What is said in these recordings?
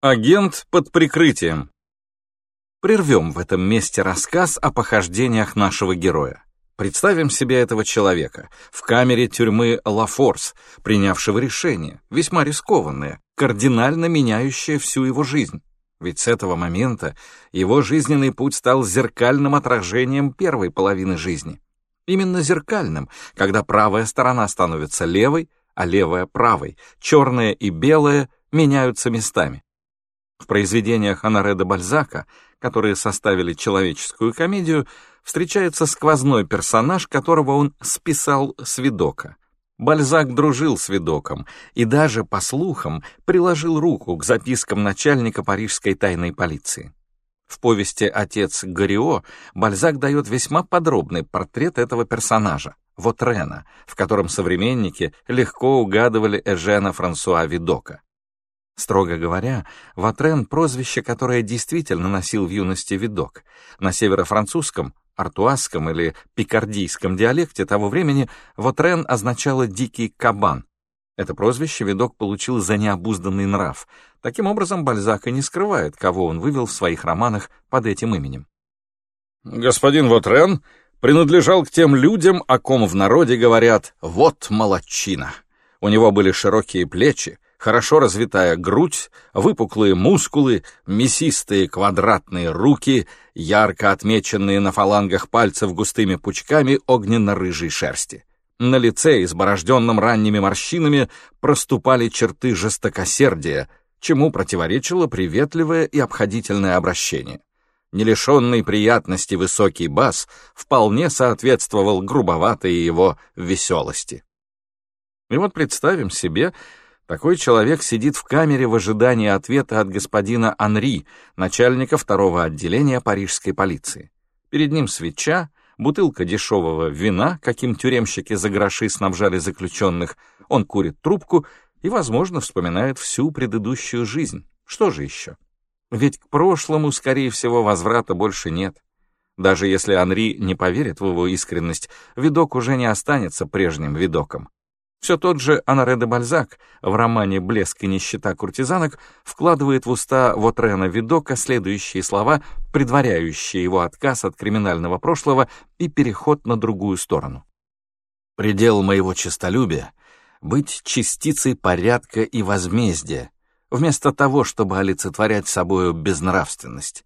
Агент под прикрытием. Прервем в этом месте рассказ о похождениях нашего героя. Представим себе этого человека в камере тюрьмы Лафорс, принявшего решение, весьма рискованное, кардинально меняющее всю его жизнь. Ведь с этого момента его жизненный путь стал зеркальным отражением первой половины жизни. Именно зеркальным, когда правая сторона становится левой, а левая — правой, черное и белое меняются местами. В произведениях Анаре де Бальзака, которые составили человеческую комедию, встречается сквозной персонаж, которого он списал с видока. Бальзак дружил с видоком и даже, по слухам, приложил руку к запискам начальника парижской тайной полиции. В повести «Отец Горио» Бальзак дает весьма подробный портрет этого персонажа, Вотрена, в котором современники легко угадывали Эжена Франсуа Видока. Строго говоря, Ватрен — прозвище, которое действительно носил в юности видок. На северо-французском, артуазском или пикардийском диалекте того времени Ватрен означало «дикий кабан». Это прозвище видок получил за необузданный нрав. Таким образом, Бальзак и не скрывает, кого он вывел в своих романах под этим именем. Господин Ватрен принадлежал к тем людям, о ком в народе говорят «вот молодчина». У него были широкие плечи, хорошо развитая грудь, выпуклые мускулы, мясистые квадратные руки, ярко отмеченные на фалангах пальцев густыми пучками огненно-рыжей шерсти. На лице, изборожденном ранними морщинами, проступали черты жестокосердия, чему противоречило приветливое и обходительное обращение. Нелишенный приятности высокий бас вполне соответствовал грубоватой его веселости. И вот представим себе, такой человек сидит в камере в ожидании ответа от господина Анри, начальника второго отделения парижской полиции. Перед ним свеча, бутылка дешевого вина, каким тюремщики за гроши снабжали заключенных, он курит трубку и, возможно, вспоминает всю предыдущую жизнь. Что же еще? Ведь к прошлому, скорее всего, возврата больше нет. Даже если Анри не поверит в его искренность, видок уже не останется прежним видоком. Все тот же Анаре де Бальзак в романе «Блеск и нищета куртизанок» вкладывает в уста Вотрена Видока следующие слова, предваряющие его отказ от криминального прошлого и переход на другую сторону. «Предел моего честолюбия — быть частицей порядка и возмездия, вместо того, чтобы олицетворять собою безнравственность.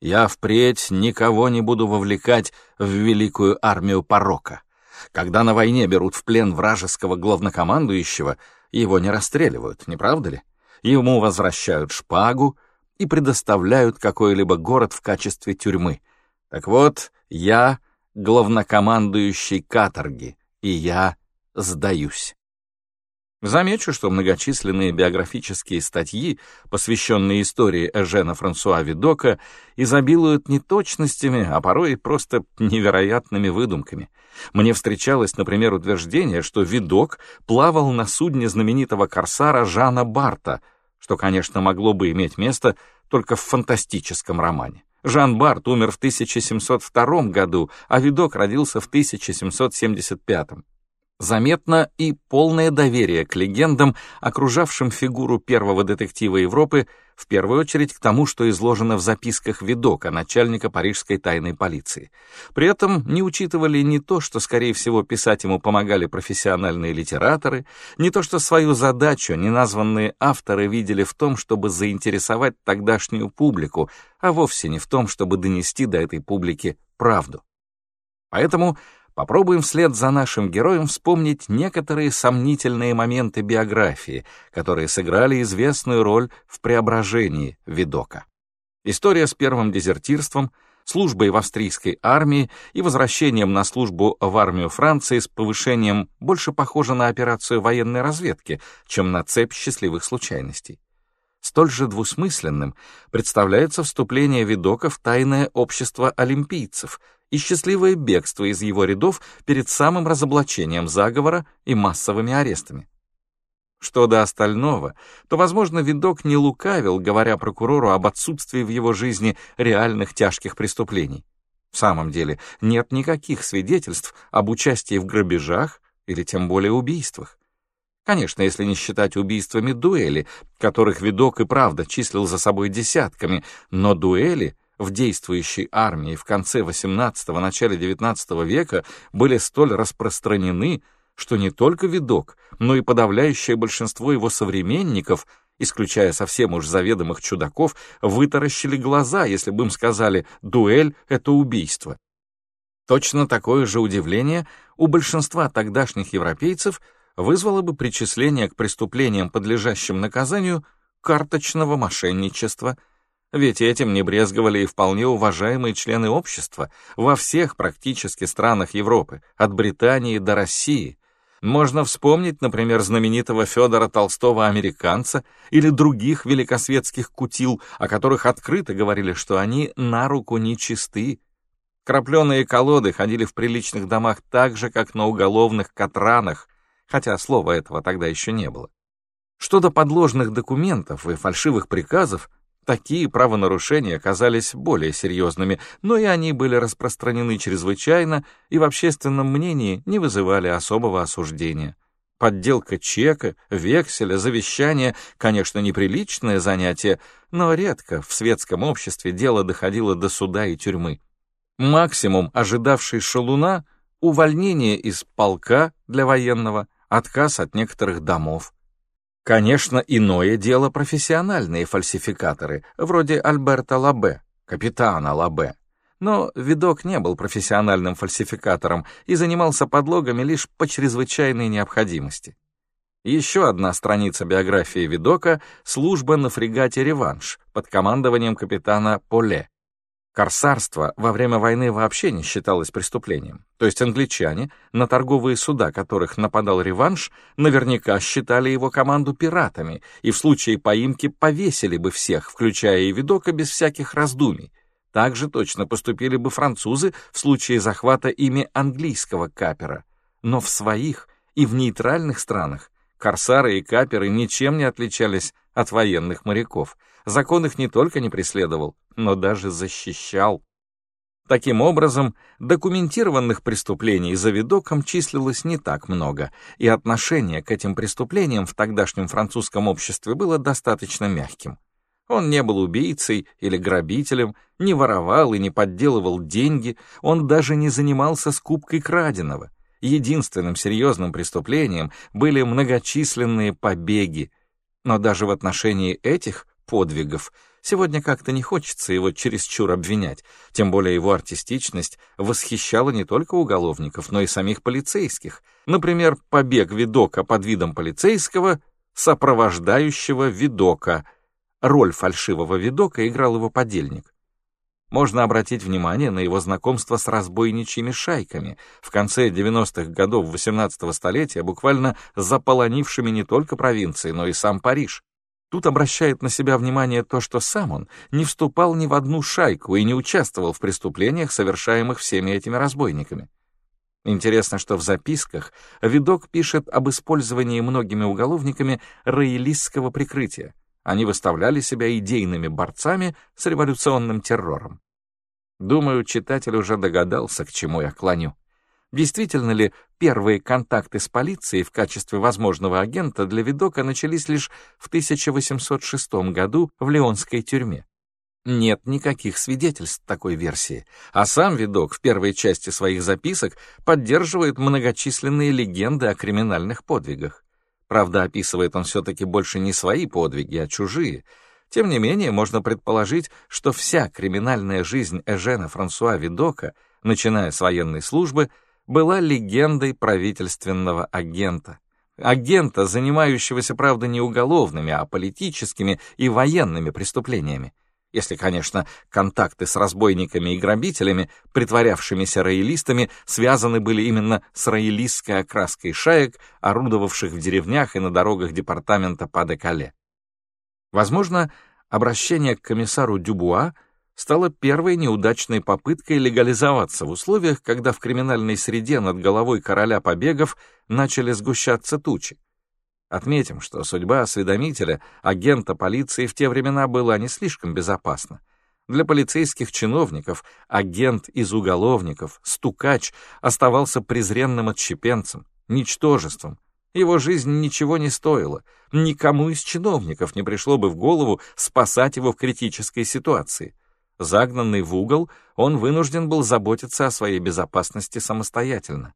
Я впредь никого не буду вовлекать в великую армию порока» Когда на войне берут в плен вражеского главнокомандующего, его не расстреливают, не правда ли? Ему возвращают шпагу и предоставляют какой-либо город в качестве тюрьмы. Так вот, я главнокомандующий каторги, и я сдаюсь. Замечу, что многочисленные биографические статьи, посвященные истории Эжена Франсуа Видока, изобилуют неточностями, а порой просто невероятными выдумками. Мне встречалось, например, утверждение, что Видок плавал на судне знаменитого корсара Жана Барта, что, конечно, могло бы иметь место только в фантастическом романе. Жан Барт умер в 1702 году, а Видок родился в 1775. Заметно и полное доверие к легендам, окружавшим фигуру первого детектива Европы, в первую очередь к тому, что изложено в записках Видока, начальника парижской тайной полиции. При этом не учитывали ни то, что, скорее всего, писать ему помогали профессиональные литераторы, ни то, что свою задачу неназванные авторы видели в том, чтобы заинтересовать тогдашнюю публику, а вовсе не в том, чтобы донести до этой публики правду. Поэтому попробуем вслед за нашим героем вспомнить некоторые сомнительные моменты биографии, которые сыграли известную роль в преображении Видока. История с первым дезертирством, службой в австрийской армии и возвращением на службу в армию Франции с повышением больше похожа на операцию военной разведки, чем на цепь счастливых случайностей. Столь же двусмысленным представляется вступление Видока в тайное общество олимпийцев, и счастливое бегство из его рядов перед самым разоблачением заговора и массовыми арестами. Что до остального, то, возможно, видок не лукавил, говоря прокурору об отсутствии в его жизни реальных тяжких преступлений. В самом деле, нет никаких свидетельств об участии в грабежах или тем более убийствах. Конечно, если не считать убийствами дуэли, которых видок и правда числил за собой десятками, но дуэли в действующей армии в конце XVIII – начале XIX века были столь распространены, что не только видок, но и подавляющее большинство его современников, исключая совсем уж заведомых чудаков, вытаращили глаза, если бы им сказали «дуэль — это убийство». Точно такое же удивление у большинства тогдашних европейцев вызвало бы причисление к преступлениям, подлежащим наказанию, карточного мошенничества, ведь этим не брезговали и вполне уважаемые члены общества во всех практически странах Европы, от Британии до России. Можно вспомнить, например, знаменитого Федора Толстого американца или других великосветских кутил, о которых открыто говорили, что они на руку нечисты, Крапленые колоды ходили в приличных домах так же, как на уголовных катранах, хотя слова этого тогда еще не было. Что до подложных документов и фальшивых приказов, такие правонарушения оказались более серьезными, но и они были распространены чрезвычайно и в общественном мнении не вызывали особого осуждения. Подделка чека, векселя, завещания, конечно, неприличное занятие, но редко в светском обществе дело доходило до суда и тюрьмы. Максимум, ожидавший шалуна, увольнение из полка для военного, отказ от некоторых домов. Конечно, иное дело профессиональные фальсификаторы, вроде Альберта Лабе, капитана Лабе. Но Видок не был профессиональным фальсификатором и занимался подлогами лишь по чрезвычайной необходимости. Еще одна страница биографии Видока — служба на фрегате «Реванш» под командованием капитана Поле. Корсарство во время войны вообще не считалось преступлением. То есть англичане, на торговые суда которых нападал реванш, наверняка считали его команду пиратами и в случае поимки повесили бы всех, включая и Видока, без всяких раздумий. Так же точно поступили бы французы в случае захвата ими английского капера. Но в своих и в нейтральных странах корсары и каперы ничем не отличались от военных моряков — закон их не только не преследовал, но даже защищал. Таким образом, документированных преступлений за видоком числилось не так много, и отношение к этим преступлениям в тогдашнем французском обществе было достаточно мягким. Он не был убийцей или грабителем, не воровал и не подделывал деньги, он даже не занимался скупкой краденого. Единственным серьезным преступлением были многочисленные побеги. Но даже в отношении этих подвигов. Сегодня как-то не хочется его чересчур обвинять, тем более его артистичность восхищала не только уголовников, но и самих полицейских. Например, побег видока под видом полицейского, сопровождающего видока. Роль фальшивого видока играл его подельник. Можно обратить внимание на его знакомство с разбойничьими шайками, в конце 90-х годов 18-го столетия, буквально заполонившими не только провинции, но и сам Париж. Тут обращает на себя внимание то, что сам он не вступал ни в одну шайку и не участвовал в преступлениях, совершаемых всеми этими разбойниками. Интересно, что в записках Видок пишет об использовании многими уголовниками роялистского прикрытия. Они выставляли себя идейными борцами с революционным террором. Думаю, читатель уже догадался, к чему я клоню. Действительно ли первые контакты с полицией в качестве возможного агента для Видока начались лишь в 1806 году в Леонской тюрьме? Нет никаких свидетельств такой версии, а сам Видок в первой части своих записок поддерживает многочисленные легенды о криминальных подвигах. Правда, описывает он все-таки больше не свои подвиги, а чужие. Тем не менее, можно предположить, что вся криминальная жизнь Эжена Франсуа Видока, начиная с военной службы, была легендой правительственного агента. Агента, занимающегося, правда, не уголовными, а политическими и военными преступлениями. Если, конечно, контакты с разбойниками и грабителями, притворявшимися роялистами, связаны были именно с роялистской окраской шаек, орудовавших в деревнях и на дорогах департамента Па-де-Кале. Возможно, обращение к комиссару Дюбуа — стала первой неудачной попыткой легализоваться в условиях, когда в криминальной среде над головой короля побегов начали сгущаться тучи. Отметим, что судьба осведомителя, агента полиции в те времена была не слишком безопасна. Для полицейских чиновников агент из уголовников, стукач, оставался презренным отщепенцем, ничтожеством, Его жизнь ничего не стоила. Никому из чиновников не пришло бы в голову спасать его в критической ситуации. Загнанный в угол, он вынужден был заботиться о своей безопасности самостоятельно.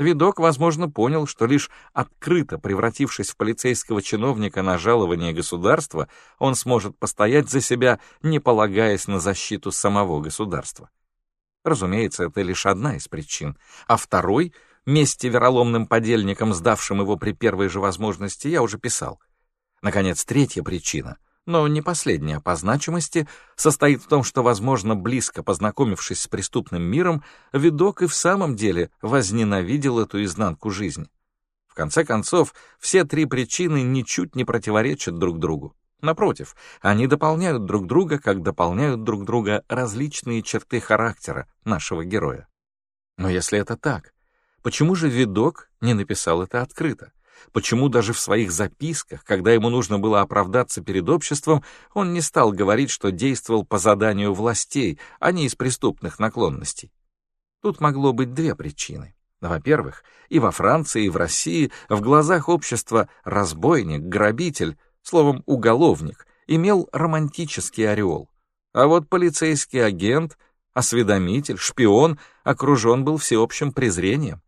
Видок, возможно, понял, что лишь открыто превратившись в полицейского чиновника на жалование государства, он сможет постоять за себя, не полагаясь на защиту самого государства. Разумеется, это лишь одна из причин. А второй, мести вероломным подельникам, сдавшим его при первой же возможности, я уже писал. Наконец, третья причина — но не последняя по значимости, состоит в том, что, возможно, близко познакомившись с преступным миром, видок и в самом деле возненавидел эту изнанку жизни. В конце концов, все три причины ничуть не противоречат друг другу. Напротив, они дополняют друг друга, как дополняют друг друга различные черты характера нашего героя. Но если это так, почему же видок не написал это открыто? Почему даже в своих записках, когда ему нужно было оправдаться перед обществом, он не стал говорить, что действовал по заданию властей, а не из преступных наклонностей. Тут могло быть две причины. Во-первых, и во Франции, и в России в глазах общества разбойник, грабитель, словом, уголовник, имел романтический ореол. А вот полицейский агент, осведомитель, шпион окружен был всеобщим презрением.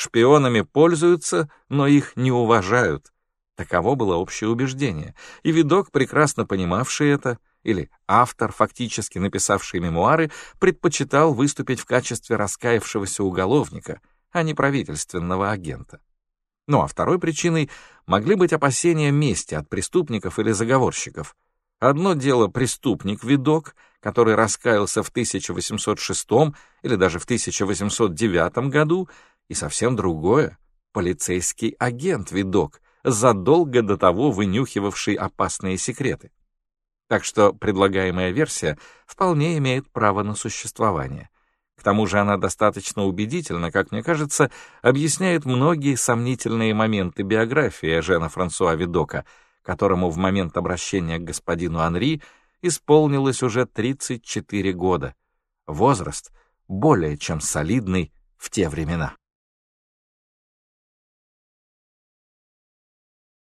Шпионами пользуются, но их не уважают. Таково было общее убеждение, и видок, прекрасно понимавший это, или автор, фактически написавший мемуары, предпочитал выступить в качестве раскаявшегося уголовника, а не правительственного агента. Ну а второй причиной могли быть опасения мести от преступников или заговорщиков. Одно дело преступник-видок, который раскаялся в 1806 или даже в 1809 году, и совсем другое — полицейский агент-видок, задолго до того вынюхивавший опасные секреты. Так что предлагаемая версия вполне имеет право на существование. К тому же она достаточно убедительно, как мне кажется, объясняет многие сомнительные моменты биографии Жена Франсуа Видока, которому в момент обращения к господину Анри исполнилось уже 34 года. Возраст более чем солидный в те времена.